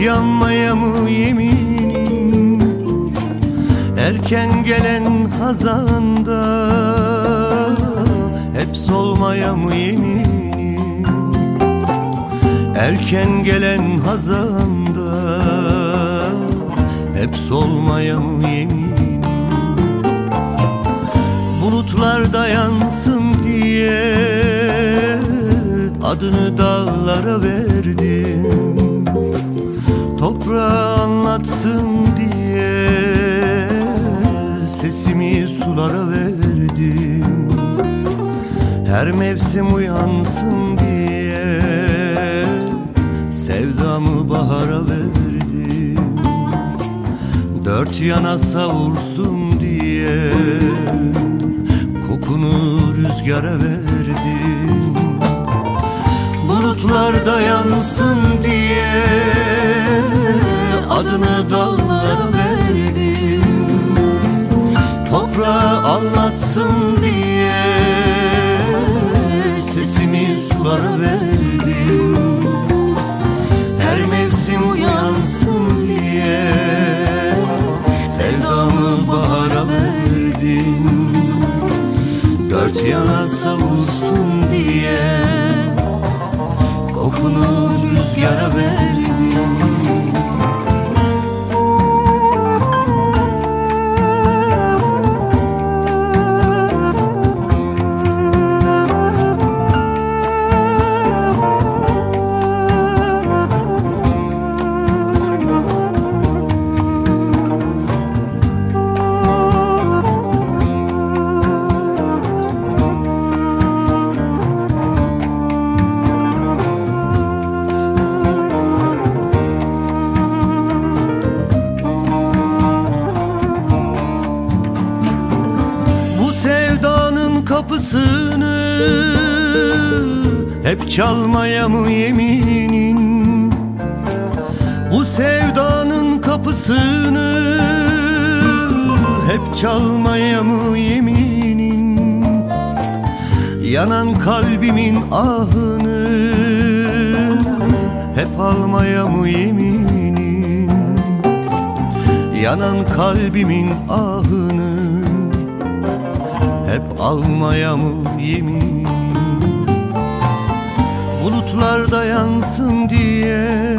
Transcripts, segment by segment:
yanmaya mı yeminim. Erken gelen hazanda Hep solmaya mı yeminim. Erken gelen hazanda Hep solmaya mı yeminim. Bulutlar dayansın diye Adını dağlara verdim anlatsın diye Sesimi sulara verdim. Her mevsim uyansın diye Sevdamı bahara verdim. Dört yana savursun diye Kokunu rüzgara verdim. Bulutlar dayansın diye Adını dağlara verdim. Toprağa anlatsın diye Sesimi sulara verdim. Her mevsim uyansın diye Sevdamı bahara verdim. Dört yana savulsun Bu sevdanın kapısını Hep çalmaya mı yeminin? Bu sevdanın kapısını Hep çalmaya mı yeminin? Yanan kalbimin ahını Hep almaya mı yeminin? Yanan kalbimin ahını hep almaya mı yemin? Bulutlar dayansın diye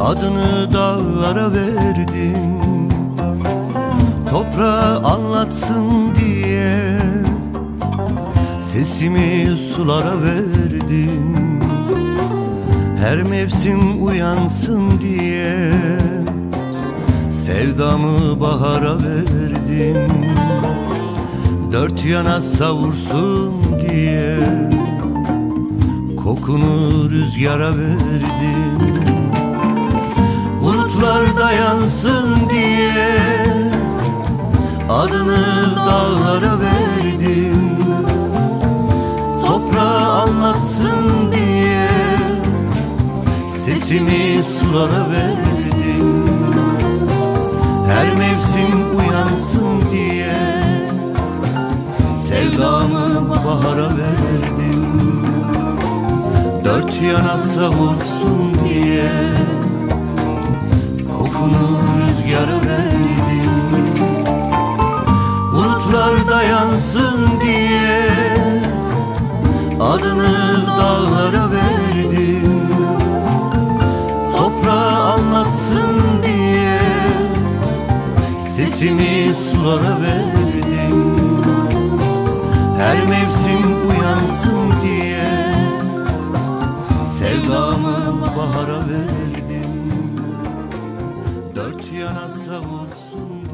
Adını dağlara verdim. Toprağa anlatsın diye Sesimi sulara verdim. Her mevsim uyansın diye Sevdamı bahara verdim Dört yana savursun diye Kokunu rüzgara verdim. Bulutlar dayansın diye Adını dağlara verdim. Toprağa anlatsın diye Sesimi sulara verdim. Her mevsim uyansın diye Sevdamı bahara verdim. Dört yana savursun diye Kokunu rüzgara verdim. Bulutlar dayansın diye Adını dağlara verdim. Toprağa anlatsın diye Sesimi sulara verdim her mevsim uyansın diye Sevdamı bahara verdim. Dört yana savursun